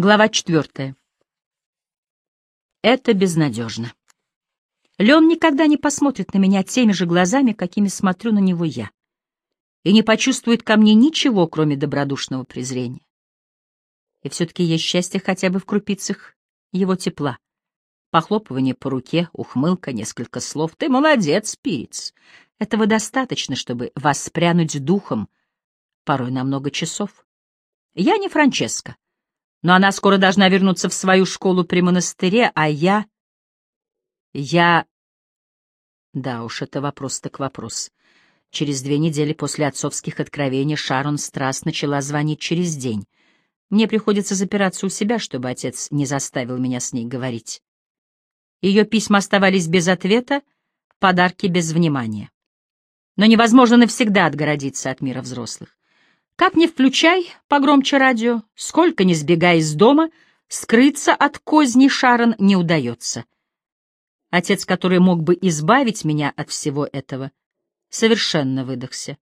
Глава четвертая. Это безнадежно. Леон никогда не посмотрит на меня теми же глазами, какими смотрю на него я, и не почувствует ко мне ничего, кроме добродушного презрения. И все-таки есть счастье хотя бы в крупицах его тепла. Похлопывание по руке, ухмылка, несколько слов. «Ты молодец, Пириц!» Этого достаточно, чтобы воспрянуть духом, порой на много часов. Я не Франческа но она скоро должна вернуться в свою школу при монастыре, а я... Я... Да уж, это вопрос так вопрос. Через две недели после отцовских откровений Шарон Страс начала звонить через день. Мне приходится запираться у себя, чтобы отец не заставил меня с ней говорить. Ее письма оставались без ответа, подарки без внимания. Но невозможно навсегда отгородиться от мира взрослых. Как ни включай погромче радио, сколько ни сбегай из дома, скрыться от козни Шарон не удается. Отец, который мог бы избавить меня от всего этого, совершенно выдохся.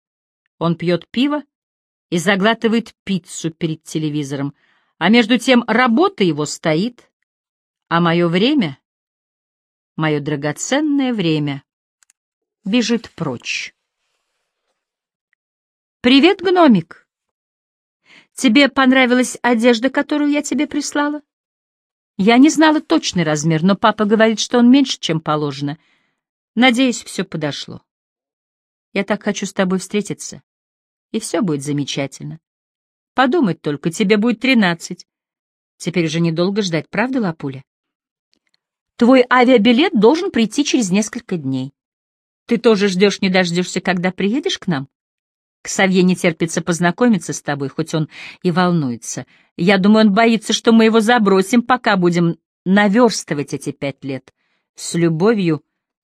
Он пьет пиво и заглатывает пиццу перед телевизором, а между тем работа его стоит, а мое время, мое драгоценное время, бежит прочь. «Привет, гномик!» Тебе понравилась одежда, которую я тебе прислала? Я не знала точный размер, но папа говорит, что он меньше, чем положено. Надеюсь, все подошло. Я так хочу с тобой встретиться, и все будет замечательно. Подумать только, тебе будет тринадцать. Теперь уже недолго ждать, правда, Лапуля? Твой авиабилет должен прийти через несколько дней. Ты тоже ждешь, не дождешься, когда приедешь к нам? Ксавье не терпится познакомиться с тобой, хоть он и волнуется. Я думаю, он боится, что мы его забросим, пока будем наверстывать эти пять лет. С любовью,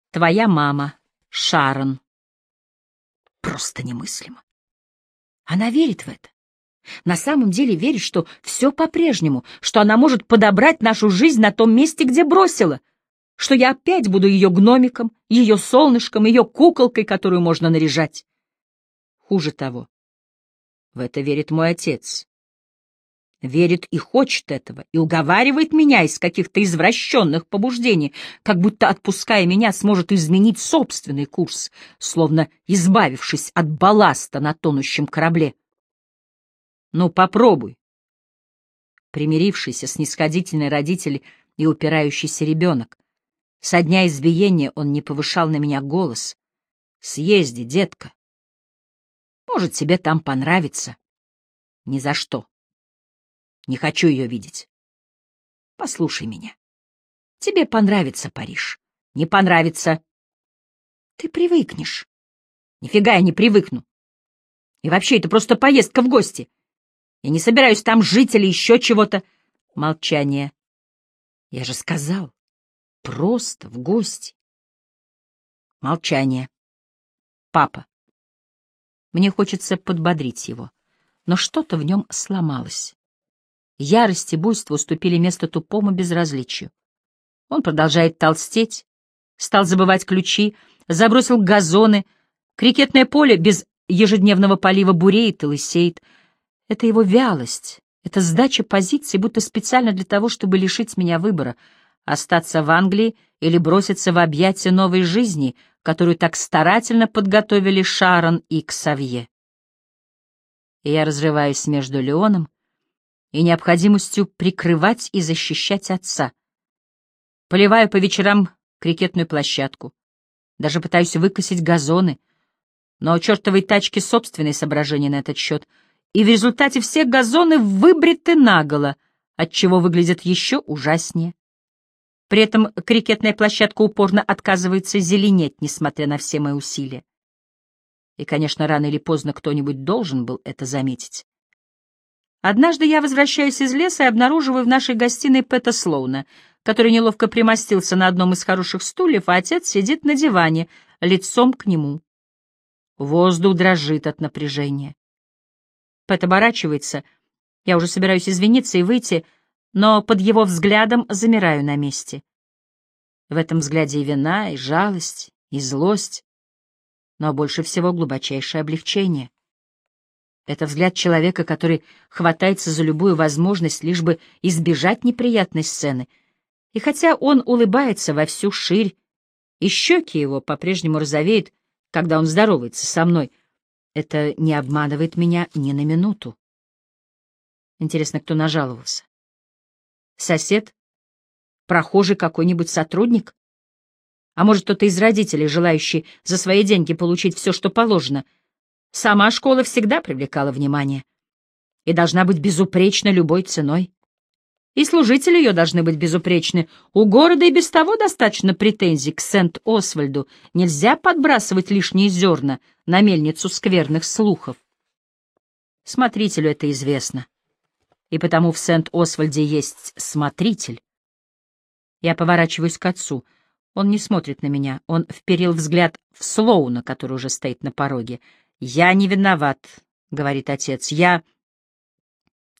твоя мама, Шарон. Просто немыслимо. Она верит в это. На самом деле верит, что все по-прежнему, что она может подобрать нашу жизнь на том месте, где бросила, что я опять буду ее гномиком, ее солнышком, ее куколкой, которую можно наряжать. Хуже того, в это верит мой отец. Верит и хочет этого, и уговаривает меня из каких-то извращенных побуждений, как будто, отпуская меня, сможет изменить собственный курс, словно избавившись от балласта на тонущем корабле. Ну, попробуй. Примирившийся, снисходительный родитель и упирающийся ребенок. Со дня избиения он не повышал на меня голос. Съезди, детка. Может, тебе там понравится. Ни за что. Не хочу ее видеть. Послушай меня. Тебе понравится Париж. Не понравится. Ты привыкнешь. Нифига я не привыкну. И вообще, это просто поездка в гости. Я не собираюсь там жить или еще чего-то. Молчание. Я же сказал. Просто в гости. Молчание. Папа. Мне хочется подбодрить его, но что-то в нем сломалось. Ярость и буйство уступили место тупому безразличию. Он продолжает толстеть, стал забывать ключи, забросил газоны, крикетное поле без ежедневного полива буреет и лысеет. Это его вялость, это сдача позиций, будто специально для того, чтобы лишить меня выбора — остаться в Англии или броситься в объятия новой жизни — которую так старательно подготовили Шарон и Ксавье. И я разрываюсь между Леоном и необходимостью прикрывать и защищать отца. Поливаю по вечерам крикетную площадку, даже пытаюсь выкосить газоны, но у чертовой тачки собственные соображения на этот счет, и в результате все газоны выбриты наголо, отчего выглядят еще ужаснее. При этом крикетная площадка упорно отказывается зеленеть, несмотря на все мои усилия. И, конечно, рано или поздно кто-нибудь должен был это заметить. Однажды я возвращаюсь из леса и обнаруживаю в нашей гостиной Пэта Слоуна, который неловко примостился на одном из хороших стульев, а отец сидит на диване, лицом к нему. Воздух дрожит от напряжения. Пэт оборачивается. Я уже собираюсь извиниться и выйти, — но под его взглядом замираю на месте. В этом взгляде и вина, и жалость, и злость, но больше всего глубочайшее облегчение. Это взгляд человека, который хватается за любую возможность, лишь бы избежать неприятной сцены. И хотя он улыбается во всю ширь, и щеки его по-прежнему розовеют, когда он здоровается со мной, это не обманывает меня ни на минуту. Интересно, кто нажаловался? Сосед? Прохожий какой-нибудь сотрудник? А может, кто-то из родителей, желающий за свои деньги получить все, что положено? Сама школа всегда привлекала внимание и должна быть безупречна любой ценой. И служители ее должны быть безупречны. У города и без того достаточно претензий к Сент-Освальду. Нельзя подбрасывать лишние зерна на мельницу скверных слухов. Смотрителю это известно. И потому в Сент-Освальде есть смотритель. Я поворачиваюсь к отцу — он не смотрит на меня. Он вперил взгляд в Слоуна, который уже стоит на пороге. «Я не виноват», — говорит отец. «Я...»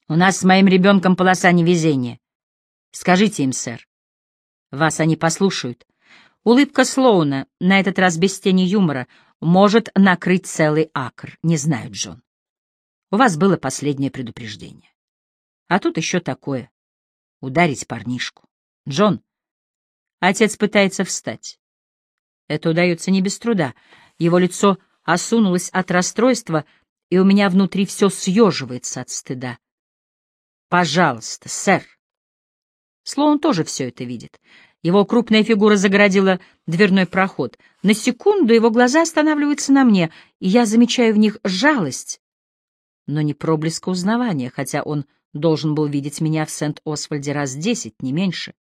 «У нас с моим ребенком полоса невезения. Скажите им, сэр. Вас они послушают. Улыбка Слоуна, на этот раз без тени юмора, может накрыть целый акр. Не знаю, Джон. У вас было последнее предупреждение. А тут еще такое. Ударить парнишку. Джон, Отец пытается встать. Это удается не без труда. Его лицо осунулось от расстройства, и у меня внутри все съеживается от стыда. «Пожалуйста, сэр». Слоун тоже все это видит. Его крупная фигура загородила дверной проход. На секунду его глаза останавливаются на мне, и я замечаю в них жалость, но не проблеска узнавания, хотя он должен был видеть меня в Сент-Освальде раз десять, не меньше.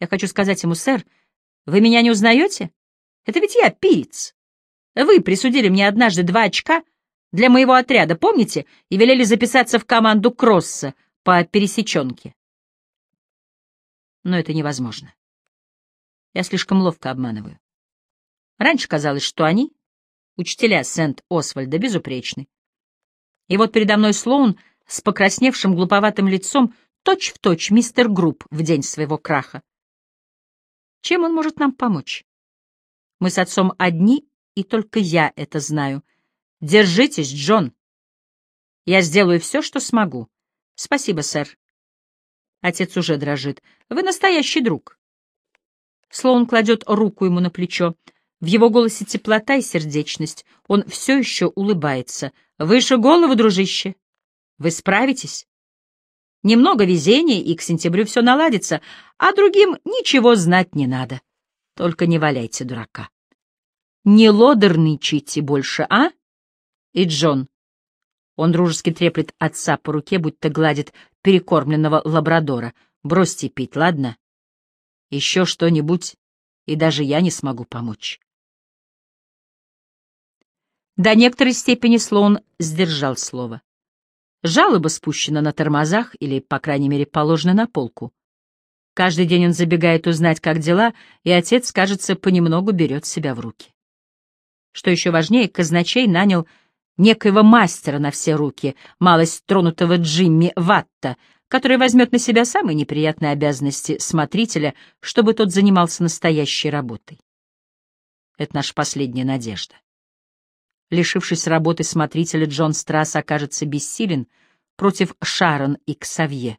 Я хочу сказать ему, сэр, вы меня не узнаете? Это ведь я, Пиц. Вы присудили мне однажды два очка для моего отряда, помните, и велели записаться в команду Кросса по пересеченке. Но это невозможно. Я слишком ловко обманываю. Раньше казалось, что они, учителя Сент-Освальда, безупречны. И вот передо мной Слоун с покрасневшим глуповатым лицом, точь-в-точь мистер Групп в день своего краха. Чем он может нам помочь? Мы с отцом одни, и только я это знаю. Держитесь, Джон. Я сделаю все, что смогу. Спасибо, сэр. Отец уже дрожит. Вы настоящий друг. Слоун кладет руку ему на плечо. В его голосе теплота и сердечность. Он все еще улыбается. Выше голову, дружище. Вы справитесь? Немного везения, и к сентябрю все наладится, а другим ничего знать не надо. Только не валяйте дурака. Не лодерничайте больше, а? И Джон. Он дружески треплет отца по руке, будто гладит перекормленного лабрадора. Бросьте пить, ладно? Еще что-нибудь, и даже я не смогу помочь. До некоторой степени Слоун сдержал слово. Жалоба спущена на тормозах или, по крайней мере, положена на полку. Каждый день он забегает узнать, как дела, и отец, кажется, понемногу берет себя в руки. Что еще важнее, казначей нанял некоего мастера на все руки, малость тронутого Джимми Ватта, который возьмет на себя самые неприятные обязанности смотрителя, чтобы тот занимался настоящей работой. Это наша последняя надежда. Лишившись работы смотрителя, Джон Страсс окажется бессилен против Шарон и Ксавье.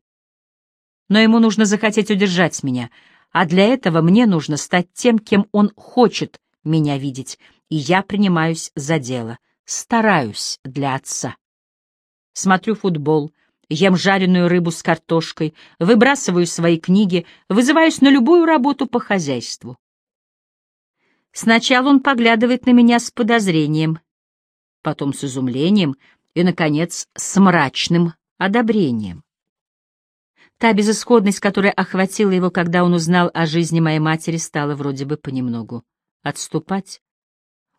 Но ему нужно захотеть удержать меня, а для этого мне нужно стать тем, кем он хочет меня видеть, и я принимаюсь за дело, стараюсь для отца. Смотрю футбол, ем жареную рыбу с картошкой, выбрасываю свои книги, вызываюсь на любую работу по хозяйству. Сначала он поглядывает на меня с подозрением, потом с изумлением и, наконец, с мрачным одобрением. Та безысходность, которая охватила его, когда он узнал о жизни моей матери, стала вроде бы понемногу отступать.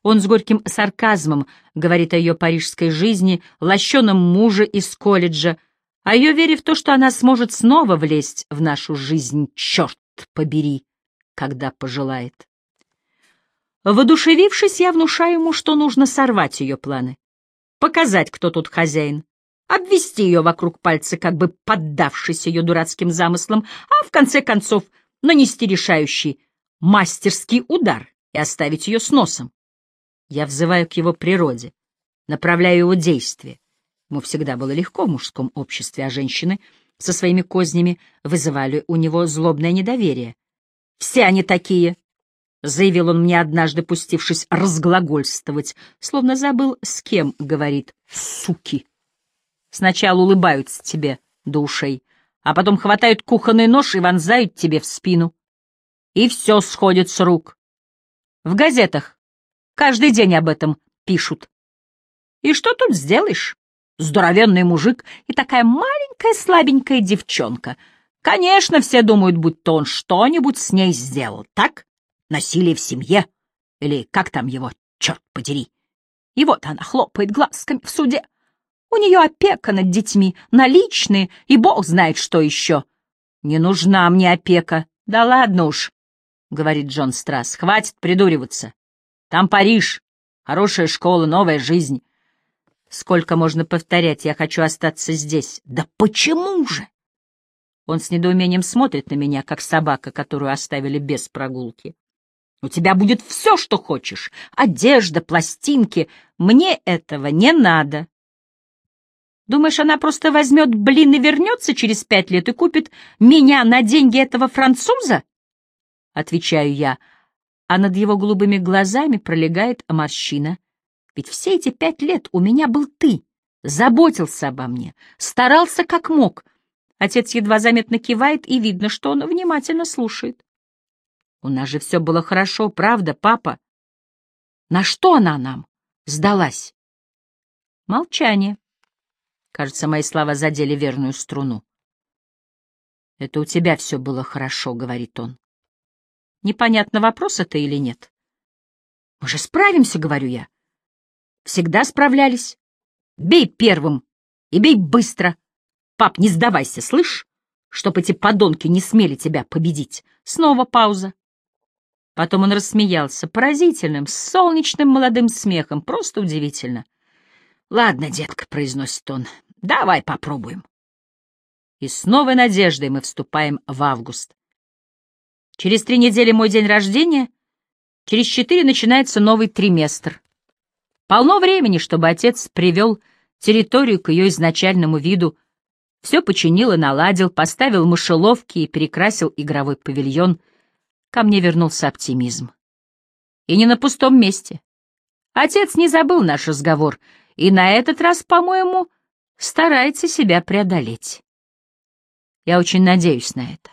Он с горьким сарказмом говорит о ее парижской жизни, лощеном муже из колледжа, о ее вере в то, что она сможет снова влезть в нашу жизнь, черт побери, когда пожелает. Водушевившись, я внушаю ему, что нужно сорвать ее планы, показать, кто тут хозяин, обвести ее вокруг пальца, как бы поддавшись ее дурацким замыслам, а в конце концов нанести решающий мастерский удар и оставить ее с носом. Я взываю к его природе, направляю его действия, Ему всегда было легко в мужском обществе, а женщины со своими кознями вызывали у него злобное недоверие. «Все они такие!» — заявил он мне однажды, пустившись разглагольствовать, словно забыл, с кем говорит «суки». Сначала улыбаются тебе до ушей, а потом хватают кухонный нож и вонзают тебе в спину. И все сходит с рук. В газетах каждый день об этом пишут. И что тут сделаешь? Здоровенный мужик и такая маленькая слабенькая девчонка. Конечно, все думают, будто он что-нибудь с ней сделал, так? Насилие в семье, или как там его, черт подери. И вот она хлопает глазками в суде. У нее опека над детьми, наличные, и бог знает, что еще. Не нужна мне опека. Да ладно уж, — говорит Джон Страсс, — хватит придуриваться. Там Париж, хорошая школа, новая жизнь. Сколько можно повторять, я хочу остаться здесь. Да почему же? Он с недоумением смотрит на меня, как собака, которую оставили без прогулки. У тебя будет все, что хочешь. Одежда, пластинки. Мне этого не надо. Думаешь, она просто возьмет блин и вернется через пять лет и купит меня на деньги этого француза? Отвечаю я, а над его голубыми глазами пролегает морщина. Ведь все эти пять лет у меня был ты, заботился обо мне, старался как мог. Отец едва заметно кивает, и видно, что он внимательно слушает. У нас же все было хорошо, правда, папа? На что она нам сдалась? Молчание. Кажется, мои слова задели верную струну. «Это у тебя все было хорошо», — говорит он. Непонятно, вопрос это или нет. «Мы же справимся», — говорю я. «Всегда справлялись. Бей первым и бей быстро. Пап, не сдавайся, слышь? Чтоб эти подонки не смели тебя победить». Снова пауза. Потом он рассмеялся, поразительным, солнечным молодым смехом, просто удивительно. «Ладно, детка», — произносит он, — «давай попробуем». И с новой надеждой мы вступаем в август. Через три недели мой день рождения, через четыре начинается новый триместр. Полно времени, чтобы отец привел территорию к ее изначальному виду, все починил и наладил, поставил мышеловки и перекрасил игровой павильон — ко мне вернулся оптимизм. И не на пустом месте. Отец не забыл наш разговор, и на этот раз, по-моему, старается себя преодолеть. Я очень надеюсь на это.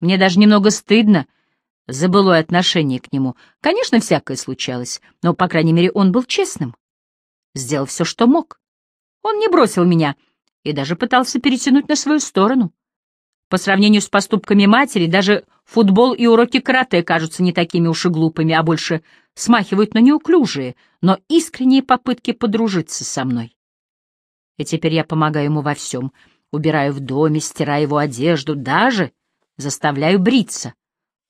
Мне даже немного стыдно за былое отношение к нему. Конечно, всякое случалось, но, по крайней мере, он был честным. Сделал все, что мог. Он не бросил меня и даже пытался перетянуть на свою сторону. По сравнению с поступками матери, даже футбол и уроки карате кажутся не такими уж и глупыми, а больше смахивают на неуклюжие, но искренние попытки подружиться со мной. И теперь я помогаю ему во всем. Убираю в доме, стираю его одежду, даже заставляю бриться.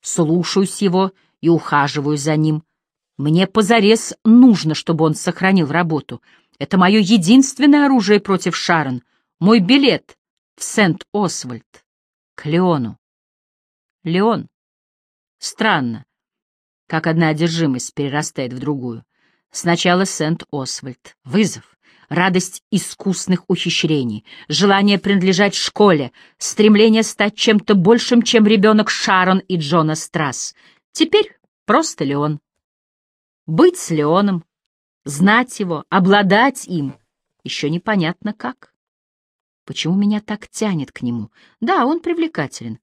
Слушаюсь его и ухаживаю за ним. Мне позарез нужно, чтобы он сохранил работу. Это мое единственное оружие против Шарон, мой билет в Сент-Освальд к Леону. Леон. Странно, как одна одержимость перерастает в другую. Сначала Сент-Освальд. Вызов. Радость искусных ухищрений, желание принадлежать школе, стремление стать чем-то большим, чем ребенок Шарон и Джона Страсс. Теперь просто Леон. Быть с Леоном, знать его, обладать им, еще непонятно как. Почему меня так тянет к нему? Да, он привлекателен.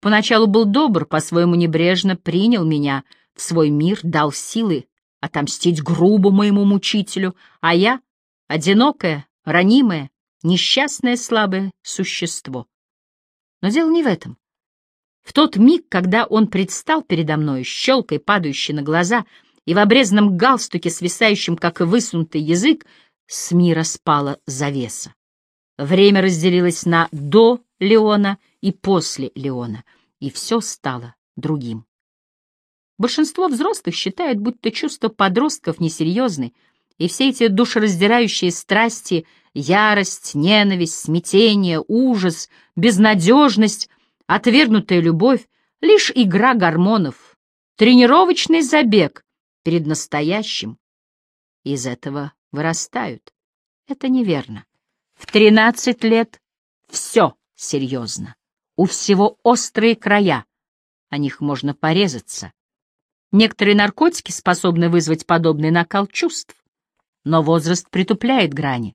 Поначалу был добр, по-своему небрежно принял меня в свой мир, дал силы отомстить грубо моему мучителю, а я — одинокое, ранимое, несчастное, слабое существо. Но дело не в этом. В тот миг, когда он предстал передо мной, щелкой падающей на глаза и в обрезанном галстуке, свисающем, как высунутый язык, с мира спала завеса. Время разделилось на «до Леона» и «после Леона», и все стало другим. Большинство взрослых считает, будто чувства подростков несерьезны, и все эти душераздирающие страсти, ярость, ненависть, смятение, ужас, безнадежность, отвергнутая любовь — лишь игра гормонов, тренировочный забег перед настоящим. Из этого вырастают Это неверно. В тринадцать лет все серьезно. У всего острые края. О них можно порезаться. Некоторые наркотики способны вызвать подобный накал чувств. Но возраст притупляет грани,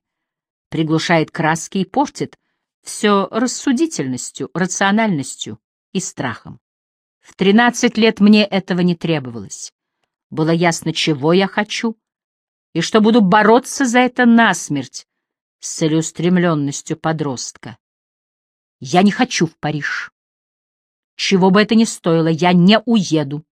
приглушает краски и портит все рассудительностью, рациональностью и страхом. В тринадцать лет мне этого не требовалось. Было ясно, чего я хочу, и что буду бороться за это насмерть с целеустремленностью подростка. Я не хочу в Париж. Чего бы это ни стоило, я не уеду.